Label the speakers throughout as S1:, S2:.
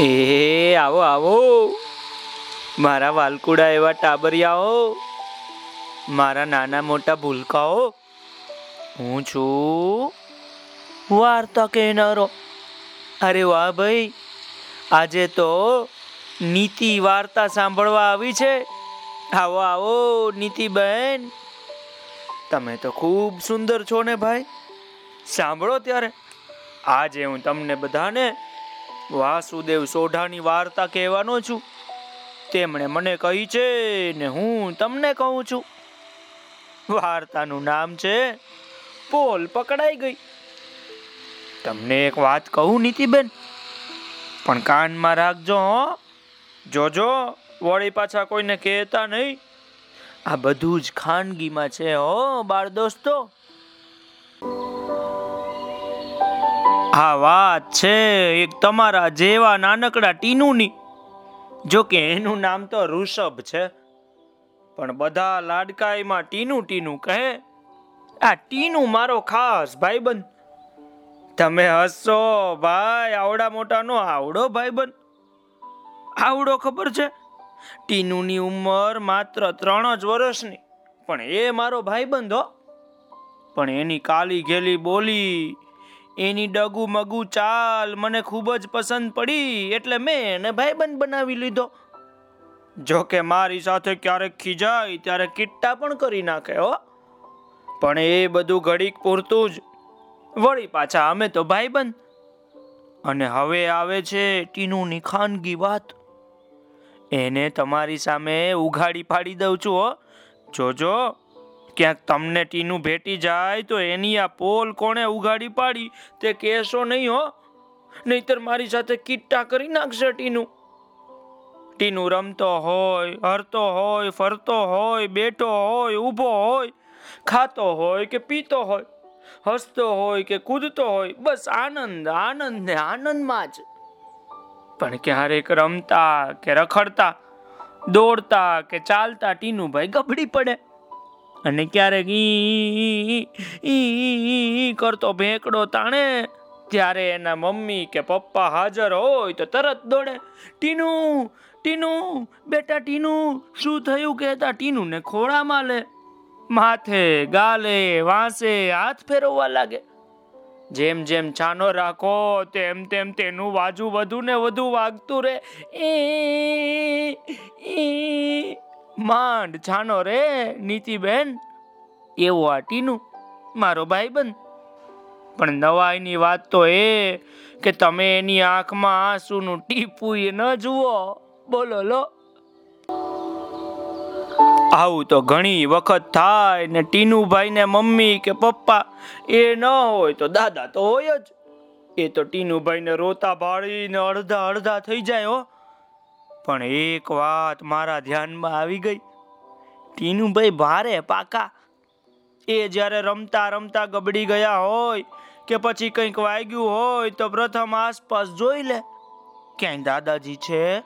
S1: એ, આવો આવો. મારા વાલકુડા એવા ટાબરિયાઓ. મારા નાના મોટા ભૂલકાઓ. હું છું વાર્તા કહેનારો. અરે વાહ ભાઈ, આજે તો નીતિ વાર્તા સાંભળવા આવી છે. આવો આવો, નીતિબેન. તમે તો ખૂબ સુંદર છો ને ભાઈ. સાંભળો ત્યારે. આજે હું તમને બધાને વાસુદેવ સોઢાની વાર્તા કહેવાનો છું. તેમણે મને કહી છે ને હું તમને કહું છું. વાર્તાનું નામ છે પોલ પકડાઈ ગઈ. તમને એક વાત કહું નીતિબેન? પણ કાનમાં રાખજો જોજો, વળી પાછા કોઈને કહેતા નહીં. આ બધું જ ખાનગીમાં છે, હો, બાળ દોસ્તો. આ વાત છે એક તમારા જેવા નાનકડા ટીનુની. જો કે એનું નામ તો ઋષભ છે. પણ બધા લાડકાઈમાં ટીનું ટીનું કહે, આ ટીનું મારો ખાસ ભાઈબંધ. તમે હસો ભાઈ, આવડા મોટાનો આવડો ભાઈબંધ. આવડો ખબર છે? ટીનુની ઉંમર માત્ર ત્રણ જ વર્ષની. પણ એ મારો ભાઈબંધ હો. પણ એની કાલી ઘેલી બોલી એની ડગુ મગુ ચાલ મને ખૂબ જ પસંદ પડી એટલે મેં એને ભાઈબંધ બનાવી લીધો. જો કે મારી સાથે ક્યારેક ખીજાય ત્યારે કિટ્ટા પણ કરી નાખે, હો. પણ એ બધું ઘડીક પૂરતું જ. વળી પાછા અમે તો ભાઈબંધ. અને હવે આવે છે ટીનુની ખાનગી વાત. એને તમારી સામે ઉઘાડી પાડી દઉં છું, હો. જોજો. ક્યાંક તમને ટીનું ભેટી જાય તો એની આ પોલ કોણે ઉઘાડી પાડી? તે કહેશો નહીં હો. નહીતર મારી સાથે કિટ્ટા કરી નાખશે ટીનું. ટીનું રમતો હોય, હરતો હોય, ફરતો હોય, બેઠો હોય, ઊભો હોય, ખાતો હોય કે પીતો હોય, હસતો હોય કે કૂદતો હોય, બસ આનંદ આનંદ ને આનંદમાં જ. પણ ક્યારેક રમતા કે રખડતા, દોડતા કે ચાલતા ટીનુભાઈ ગબડી પડે. અને ક્યારેક ઈ ઈ કરતો ભેંકડો તાણે. ત્યારે એના મમ્મી કે પપ્પા હાજર હોય તો તરત દોડે, ટીનુ ટીનુ, બેટા ટીનુ, શું થયું? કહેતા ટીનુને ખોળામાં લે. માથે ગાલે, વાંસે હાથ ફેરવવા લાગે. જેમ જેમ છાનો રાખો, તેમ તેમ તેનું વાજુ વધુ ને વધુ વાગતું રહે. એ માંડ છાનો રે નીતિબેન, એવો આ ટીનું, મારો ભાઈબંધ. પણ નવાઈની વાત તો એ કે તમે એની આંખમાં આંસુનું ટીપું ન જુઓ. બોલો, લો. આવું તો ઘણી વખત થાય ને ટીનુભાઈ ને મમ્મી કે પપ્પા એ ન હોય તો દાદા તો હોય જ. એ તો ટીનુભાઈ ને રોતા ભાળીને અડધા અડધા થઈ જાય હો. પણ એક વાત મારા ધ્યાનમાં આવી ગઈ. ટીનુભાઈ ભારે પાકા. એ જ્યારે રમતા રમતા ગબડી ગયા હોય કે પછી કંઈક વાગ્યું હોય તો પ્રથમ આસપાસ જોઈ લે. ક્યાંય દાદાજી છે,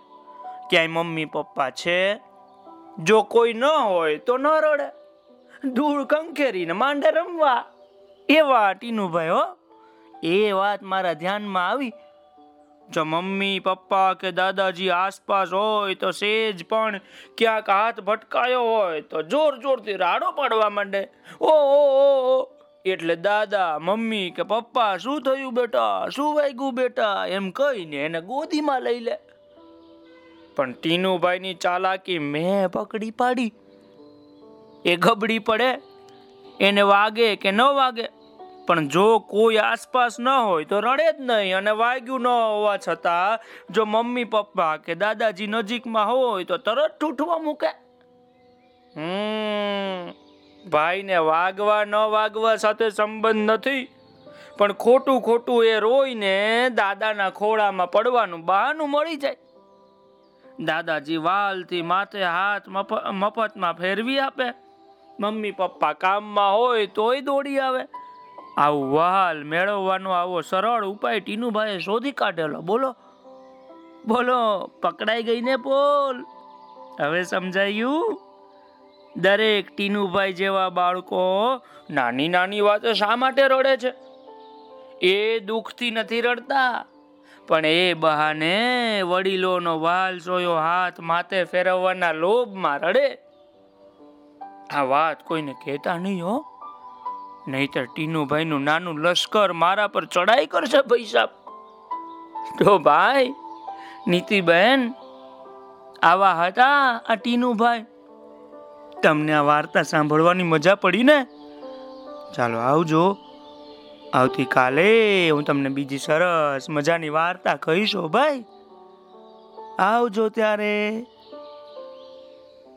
S1: ક્યાંય મમ્મી પપ્પા છે. જો કોઈ ન હોય તો ન રડે. ધૂળ કંકેરીને માંડે રમવા. એવા ટીનુભાઈ હો. એ વાત મારા ધ્યાનમાં આવી. જો મમ્મી, પપ્પા કે દાદાજી આસપાસ હોય તો સેજ પણ ક્યાંક હાથ ભટકાયો હોય તો જોર જોરથી રાડો પાડવા માંડે. ઓ ઓ ઓ એટલે દાદા, મમ્મી કે પપ્પા, શું થયું બેટા? શું વાગ્યું બેટા? એમ કહીને એને ગોદીમાં લઈ લે. પણ ટીનુભાઈની ચાલાકી મેં પકડી પાડી. એ ગબડી પડે. એને વાગે કે ન વાગે? પણ જો કોઈ આસપાસ ન હોય તો રડે જ નહીં અને વાગ્યું ન હોવા છતાં જો મમ્મી, પપ્પા કે દાદાજી નજીકમાં હોય તો તરત ઠૂઠવા મૂકે. ભાઈને વાગવા ન વાગવા સાથે સંબંધ નથી, પણ ખોટું ખોટું એ રોઈને દાદાના ખોળામાં પડવાનું બહાનું મળી જાય. દાદાજી વાલથી માથે હાથ મફ- મફતમાં ફેરવી આપે. મમ્મી, પપ્પા કામમાં હોય તોય દોડી આવે. આવું વહાલ મેળવવાનો આવો સરળ ઉપાય ટીનુભાઈએ શોધી કાઢેલો. બોલો. બોલો, પકડાઈ ગઈ ને પોલ હવે સમજાયું? દરેક ટીનુભાઈ જેવા બાળકો નાની નાની વાતો શા માટે રડે છે? એ દુઃખથી નથી રડતા, પણ એ બહાને વડીલોનો વાલ સોયો હાથ માથે ફેરવવાના લોભમાં રડે. આ વાત કોઈને કહેતા નહીં હો. નહીતર ટીનુભાઈનું નાનું લશ્કર મારા પર ચડાઈ કરશે પૈસા. તો ભાઈ, નીતિબેન, આવા હતા આ ટીનુભાઈ તમને આ વાર્તા સાંભળવાની મજા પડી ને? ચાલો આવજો. આવતીકાલે હું તમને બીજી સરસ મજાની વાર્તા કહીશ ભાઈ. આવજો ત્યારે.